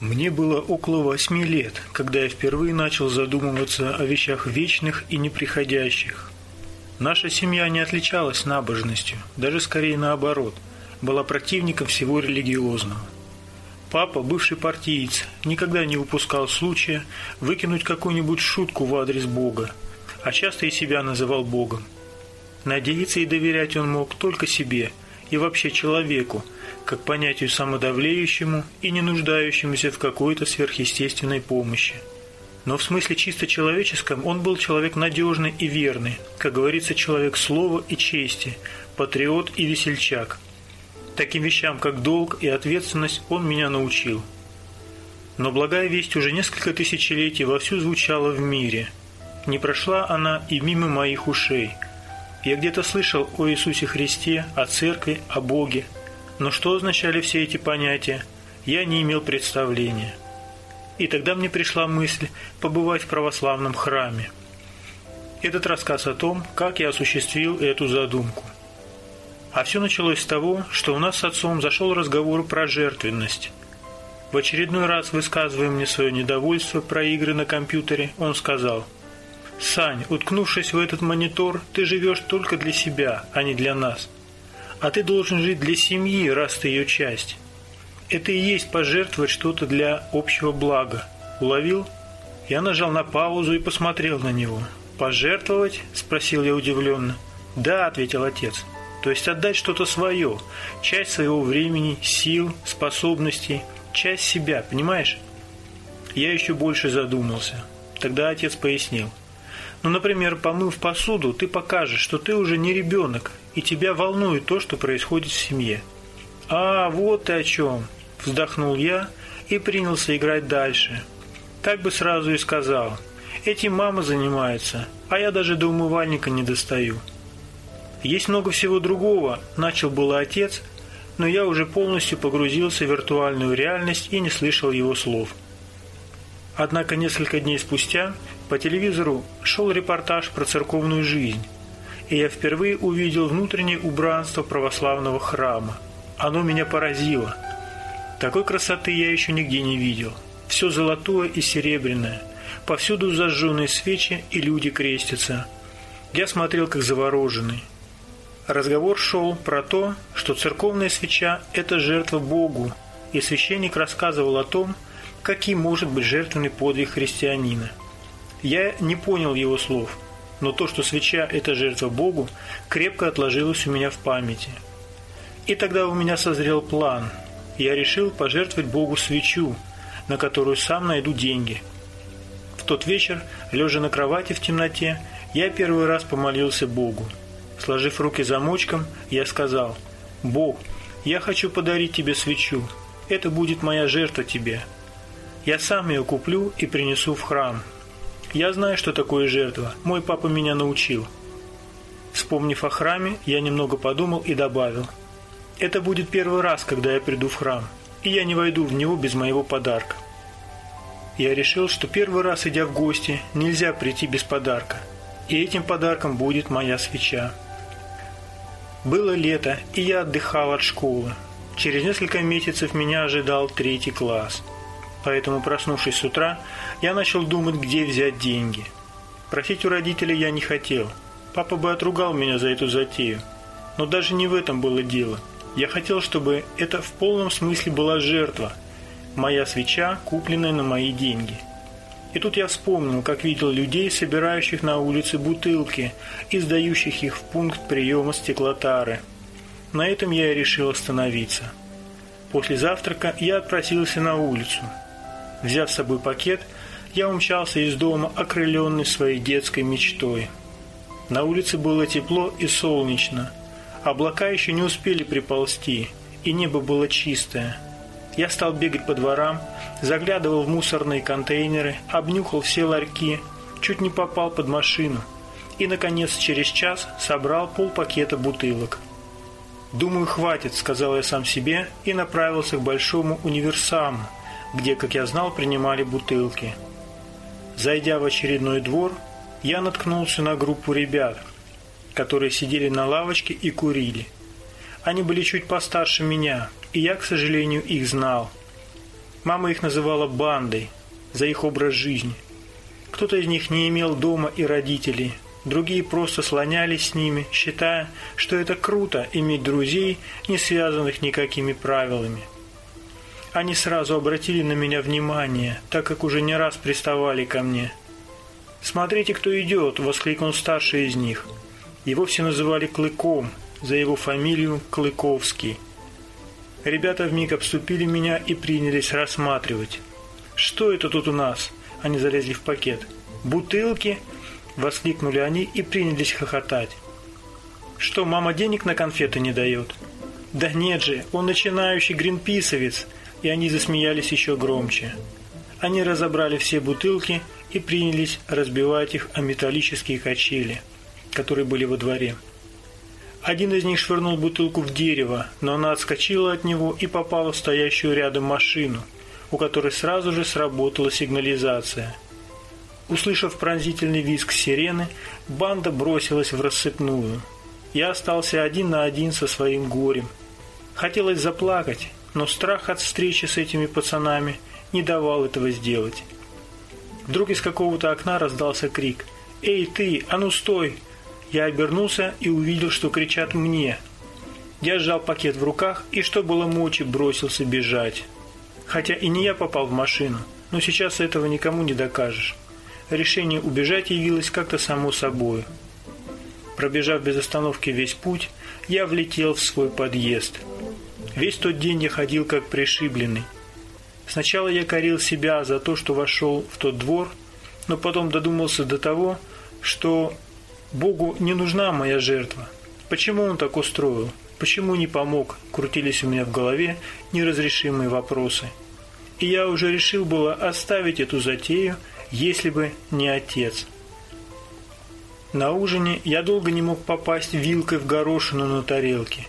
Мне было около восьми лет, когда я впервые начал задумываться о вещах вечных и неприходящих. Наша семья не отличалась набожностью, даже скорее наоборот, была противником всего религиозного. Папа, бывший партиец, никогда не упускал случая выкинуть какую-нибудь шутку в адрес Бога, а часто и себя называл Богом. Надеяться и доверять он мог только себе и вообще человеку, как понятию самодавлеющему и не нуждающемуся в какой-то сверхъестественной помощи. Но в смысле чисто человеческом он был человек надежный и верный, как говорится, человек слова и чести, патриот и весельчак. Таким вещам, как долг и ответственность, он меня научил. Но благая весть уже несколько тысячелетий вовсю звучала в мире. Не прошла она и мимо моих ушей. Я где-то слышал о Иисусе Христе, о Церкви, о Боге, но что означали все эти понятия, я не имел представления. И тогда мне пришла мысль побывать в православном храме. Этот рассказ о том, как я осуществил эту задумку. А все началось с того, что у нас с отцом зашел разговор про жертвенность. В очередной раз, высказывая мне свое недовольство про игры на компьютере, он сказал «Сань, уткнувшись в этот монитор, ты живешь только для себя, а не для нас а ты должен жить для семьи, раз ты ее часть. Это и есть пожертвовать что-то для общего блага. Уловил? Я нажал на паузу и посмотрел на него. «Пожертвовать?» – спросил я удивленно. «Да», – ответил отец. «То есть отдать что-то свое, часть своего времени, сил, способностей, часть себя, понимаешь?» Я еще больше задумался. Тогда отец пояснил. Ну, например, помыв посуду, ты покажешь, что ты уже не ребенок, и тебя волнует то, что происходит в семье. «А, вот ты о чем!» – вздохнул я и принялся играть дальше. Так бы сразу и сказал. Этим мама занимается, а я даже до умывальника не достаю. Есть много всего другого, начал было отец, но я уже полностью погрузился в виртуальную реальность и не слышал его слов. Однако несколько дней спустя по телевизору шел репортаж про церковную жизнь, и я впервые увидел внутреннее убранство православного храма. Оно меня поразило. Такой красоты я еще нигде не видел. Все золотое и серебряное, повсюду зажженные свечи и люди крестятся. Я смотрел как завороженный. Разговор шел про то, что церковная свеча – это жертва Богу, и священник рассказывал о том, каким может быть жертвенный подвиг христианина – я не понял его слов, но то, что свеча – это жертва Богу, крепко отложилось у меня в памяти. И тогда у меня созрел план. Я решил пожертвовать Богу свечу, на которую сам найду деньги. В тот вечер, лежа на кровати в темноте, я первый раз помолился Богу. Сложив руки замочком, я сказал, «Бог, я хочу подарить тебе свечу. Это будет моя жертва тебе. Я сам ее куплю и принесу в храм. Я знаю, что такое жертва. Мой папа меня научил. Вспомнив о храме, я немного подумал и добавил. Это будет первый раз, когда я приду в храм, и я не войду в него без моего подарка. Я решил, что первый раз, идя в гости, нельзя прийти без подарка, и этим подарком будет моя свеча. Было лето, и я отдыхал от школы. Через несколько месяцев меня ожидал третий класс – Поэтому, проснувшись с утра, я начал думать, где взять деньги. Просить у родителей я не хотел. Папа бы отругал меня за эту затею. Но даже не в этом было дело. Я хотел, чтобы это в полном смысле была жертва. Моя свеча, купленная на мои деньги. И тут я вспомнил, как видел людей, собирающих на улице бутылки и сдающих их в пункт приема стеклотары. На этом я и решил остановиться. После завтрака я отпросился на улицу. Взяв с собой пакет, я умчался из дома, окрыленный своей детской мечтой. На улице было тепло и солнечно. Облака еще не успели приползти, и небо было чистое. Я стал бегать по дворам, заглядывал в мусорные контейнеры, обнюхал все ларьки, чуть не попал под машину и, наконец, через час собрал полпакета бутылок. «Думаю, хватит», — сказал я сам себе и направился к большому универсаму, где, как я знал, принимали бутылки. Зайдя в очередной двор, я наткнулся на группу ребят, которые сидели на лавочке и курили. Они были чуть постарше меня, и я, к сожалению, их знал. Мама их называла бандой за их образ жизни. Кто-то из них не имел дома и родителей, другие просто слонялись с ними, считая, что это круто иметь друзей, не связанных никакими правилами. Они сразу обратили на меня внимание, так как уже не раз приставали ко мне. «Смотрите, кто идет!» – воскликнул старший из них. Его все называли Клыком, за его фамилию Клыковский. Ребята вмиг обступили меня и принялись рассматривать. «Что это тут у нас?» Они залезли в пакет. «Бутылки?» – воскликнули они и принялись хохотать. «Что, мама денег на конфеты не дает?» «Да нет же, он начинающий гринписовец!» И они засмеялись еще громче. Они разобрали все бутылки и принялись разбивать их о металлические качели, которые были во дворе. Один из них швырнул бутылку в дерево, но она отскочила от него и попала в стоящую рядом машину, у которой сразу же сработала сигнализация. Услышав пронзительный визг сирены, банда бросилась в рассыпную. Я остался один на один со своим горем. Хотелось заплакать, но страх от встречи с этими пацанами не давал этого сделать. Вдруг из какого-то окна раздался крик «Эй, ты, а ну стой!» Я обернулся и увидел, что кричат мне. Я сжал пакет в руках и, что было мочи, бросился бежать. Хотя и не я попал в машину, но сейчас этого никому не докажешь. Решение убежать явилось как-то само собой. Пробежав без остановки весь путь, я влетел в свой подъезд. Весь тот день я ходил как пришибленный. Сначала я корил себя за то, что вошел в тот двор, но потом додумался до того, что Богу не нужна моя жертва. Почему он так устроил? Почему не помог? Крутились у меня в голове неразрешимые вопросы. И я уже решил было оставить эту затею, если бы не отец. На ужине я долго не мог попасть вилкой в горошину на тарелке.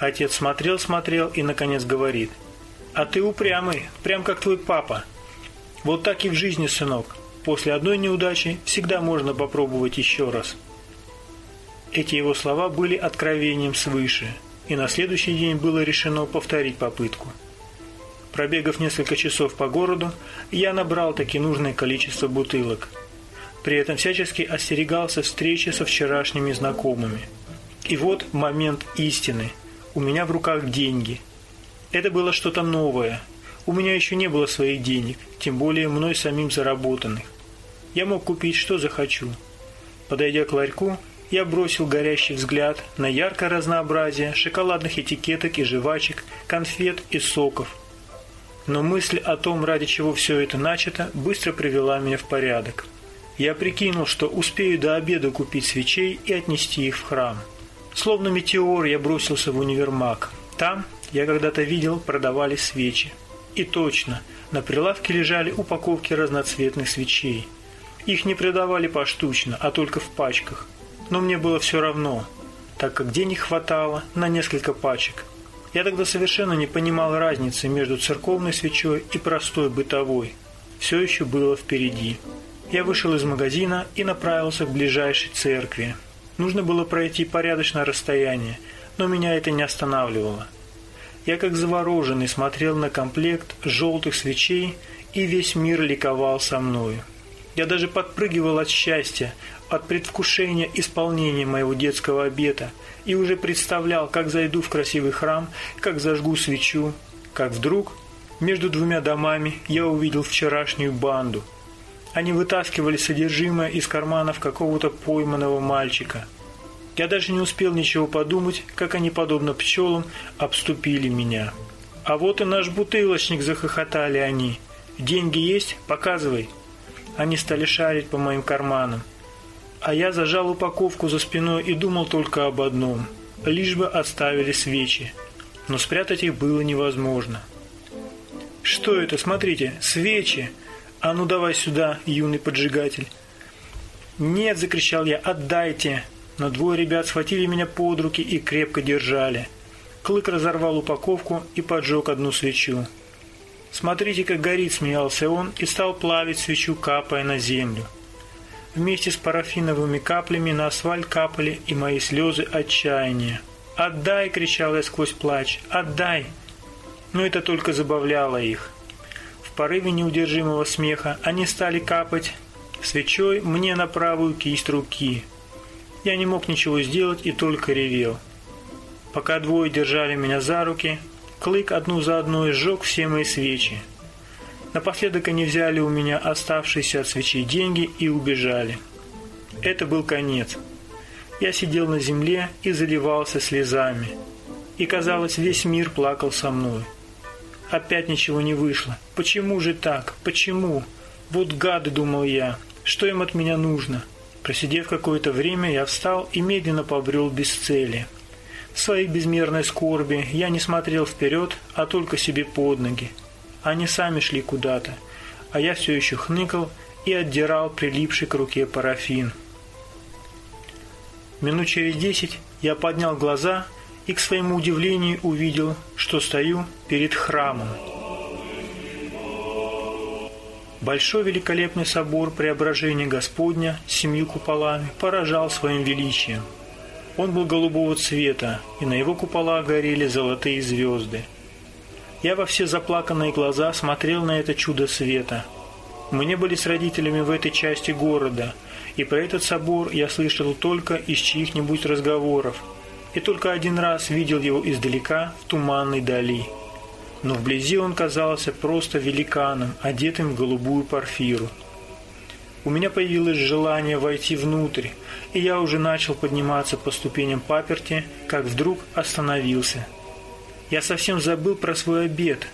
Отец смотрел-смотрел и, наконец, говорит. «А ты упрямый, прям как твой папа. Вот так и в жизни, сынок. После одной неудачи всегда можно попробовать еще раз. Эти его слова были откровением свыше, и на следующий день было решено повторить попытку. Пробегав несколько часов по городу, я набрал таки нужное количество бутылок. При этом всячески остерегался встречи со вчерашними знакомыми. И вот момент истины. У меня в руках деньги. Это было что-то новое, у меня еще не было своих денег, тем более мной самим заработанных. Я мог купить, что захочу. Подойдя к ларьку, я бросил горящий взгляд на яркое разнообразие шоколадных этикеток и жвачек, конфет и соков. Но мысль о том, ради чего все это начато, быстро привела меня в порядок. Я прикинул, что успею до обеда купить свечей и отнести их в храм. Словно метеор я бросился в универмаг. Там, я когда-то видел, продавали свечи. И точно, на прилавке лежали упаковки разноцветных свечей. Их не продавали поштучно, а только в пачках. Но мне было все равно, так как денег хватало на несколько пачек. Я тогда совершенно не понимал разницы между церковной свечой и простой бытовой. Все еще было впереди. Я вышел из магазина и направился к ближайшей церкви. Нужно было пройти порядочное расстояние, но меня это не останавливало. Я как завороженный смотрел на комплект желтых свечей, и весь мир ликовал со мною. Я даже подпрыгивал от счастья, от предвкушения исполнения моего детского обета, и уже представлял, как зайду в красивый храм, как зажгу свечу, как вдруг между двумя домами я увидел вчерашнюю банду. Они вытаскивали содержимое из карманов какого-то пойманного мальчика – я даже не успел ничего подумать, как они, подобно пчелам, обступили меня. «А вот и наш бутылочник!» – захохотали они. «Деньги есть? Показывай!» Они стали шарить по моим карманам. А я зажал упаковку за спиной и думал только об одном – лишь бы оставили свечи. Но спрятать их было невозможно. «Что это? Смотрите, свечи! А ну давай сюда, юный поджигатель!» «Нет!» – закричал я. «Отдайте!» но двое ребят схватили меня под руки и крепко держали. Клык разорвал упаковку и поджег одну свечу. «Смотрите, как горит!» – смеялся он и стал плавить свечу, капая на землю. Вместе с парафиновыми каплями на асфальт капали и мои слезы отчаяния. «Отдай!» – кричал я сквозь плач. «Отдай!» Но это только забавляло их. В порыве неудержимого смеха они стали капать свечой мне на правую кисть руки. Я не мог ничего сделать и только ревел. Пока двое держали меня за руки, Клык одну за одной сжег все мои свечи. Напоследок они взяли у меня оставшиеся от свечей деньги и убежали. Это был конец. Я сидел на земле и заливался слезами. И, казалось, весь мир плакал со мной. Опять ничего не вышло. Почему же так? Почему? Вот гады, думал я. Что им от меня нужно? Просидев какое-то время, я встал и медленно побрел без цели. В своей безмерной скорби я не смотрел вперед, а только себе под ноги. Они сами шли куда-то, а я все еще хныкал и отдирал прилипший к руке парафин. Минут через десять я поднял глаза и, к своему удивлению, увидел, что стою перед храмом. Большой великолепный собор Преображения Господня с семью куполами поражал своим величием. Он был голубого цвета, и на его куполах горели золотые звезды. Я во все заплаканные глаза смотрел на это чудо света. Мы не были с родителями в этой части города, и про этот собор я слышал только из чьих-нибудь разговоров, и только один раз видел его издалека в туманной дали но вблизи он казался просто великаном, одетым в голубую парфиру. У меня появилось желание войти внутрь, и я уже начал подниматься по ступеням паперти, как вдруг остановился. Я совсем забыл про свой обед.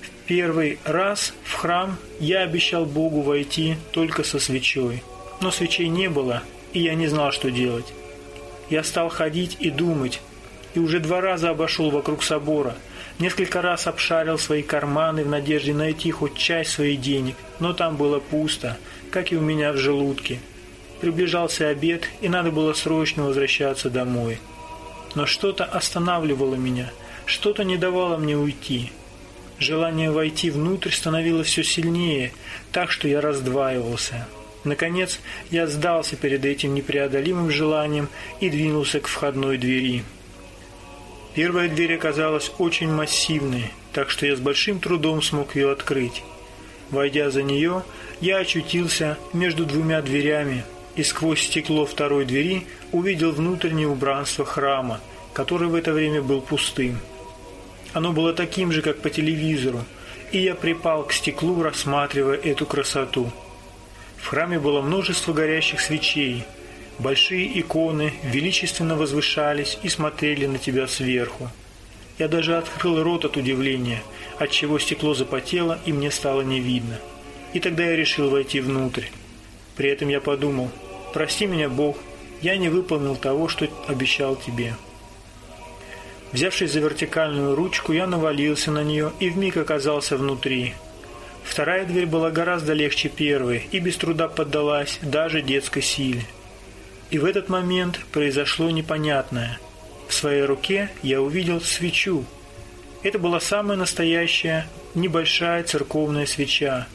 В первый раз в храм я обещал Богу войти только со свечой, но свечей не было, и я не знал, что делать. Я стал ходить и думать, и уже два раза обошел вокруг собора – Несколько раз обшарил свои карманы в надежде найти хоть часть своих денег, но там было пусто, как и у меня в желудке. Приближался обед, и надо было срочно возвращаться домой. Но что-то останавливало меня, что-то не давало мне уйти. Желание войти внутрь становилось все сильнее, так что я раздваивался. Наконец, я сдался перед этим непреодолимым желанием и двинулся к входной двери. Первая дверь оказалась очень массивной, так что я с большим трудом смог ее открыть. Войдя за нее, я очутился между двумя дверями и сквозь стекло второй двери увидел внутреннее убранство храма, который в это время был пустым. Оно было таким же, как по телевизору, и я припал к стеклу, рассматривая эту красоту. В храме было множество горящих свечей – Большие иконы величественно возвышались и смотрели на тебя сверху. Я даже открыл рот от удивления, отчего стекло запотело и мне стало не видно. И тогда я решил войти внутрь. При этом я подумал, прости меня, Бог, я не выполнил того, что обещал тебе. Взявшись за вертикальную ручку, я навалился на нее и вмиг оказался внутри. Вторая дверь была гораздо легче первой и без труда поддалась даже детской силе. И в этот момент произошло непонятное. В своей руке я увидел свечу. Это была самая настоящая небольшая церковная свеча.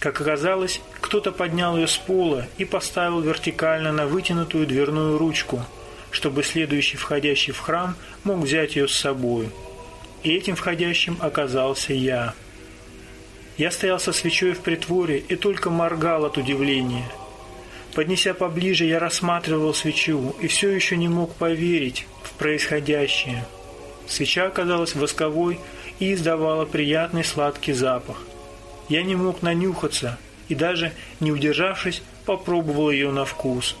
Как оказалось, кто-то поднял ее с пола и поставил вертикально на вытянутую дверную ручку, чтобы следующий входящий в храм мог взять ее с собой. И этим входящим оказался я. Я стоял со свечой в притворе и только моргал от удивления – Поднеся поближе, я рассматривал свечу и все еще не мог поверить в происходящее. Свеча оказалась восковой и издавала приятный сладкий запах. Я не мог нанюхаться и даже, не удержавшись, попробовал ее на вкус.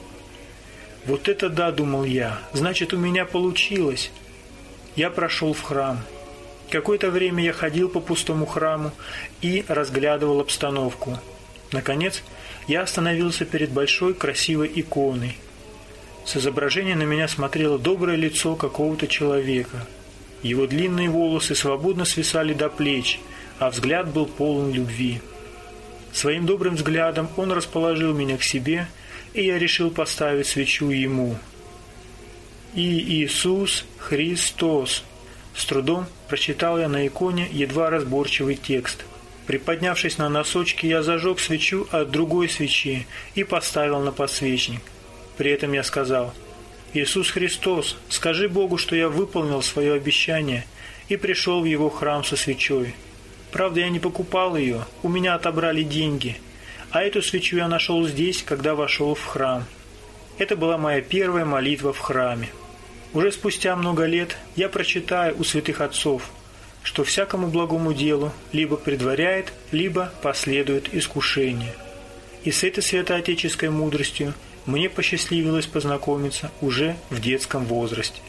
«Вот это да!» – думал я. «Значит, у меня получилось!» Я прошел в храм. Какое-то время я ходил по пустому храму и разглядывал обстановку. Наконец, я остановился перед большой красивой иконой. С изображения на меня смотрело доброе лицо какого-то человека. Его длинные волосы свободно свисали до плеч, а взгляд был полон любви. Своим добрым взглядом он расположил меня к себе, и я решил поставить свечу ему. «И Иисус Христос!» С трудом прочитал я на иконе едва разборчивый текст – Приподнявшись на носочки, я зажег свечу от другой свечи и поставил на подсвечник. При этом я сказал, «Иисус Христос, скажи Богу, что я выполнил свое обещание и пришел в Его храм со свечой. Правда, я не покупал ее, у меня отобрали деньги. А эту свечу я нашел здесь, когда вошел в храм. Это была моя первая молитва в храме. Уже спустя много лет я прочитаю у святых отцов, что всякому благому делу либо предваряет, либо последует искушение. И с этой святоотеческой мудростью мне посчастливилось познакомиться уже в детском возрасте –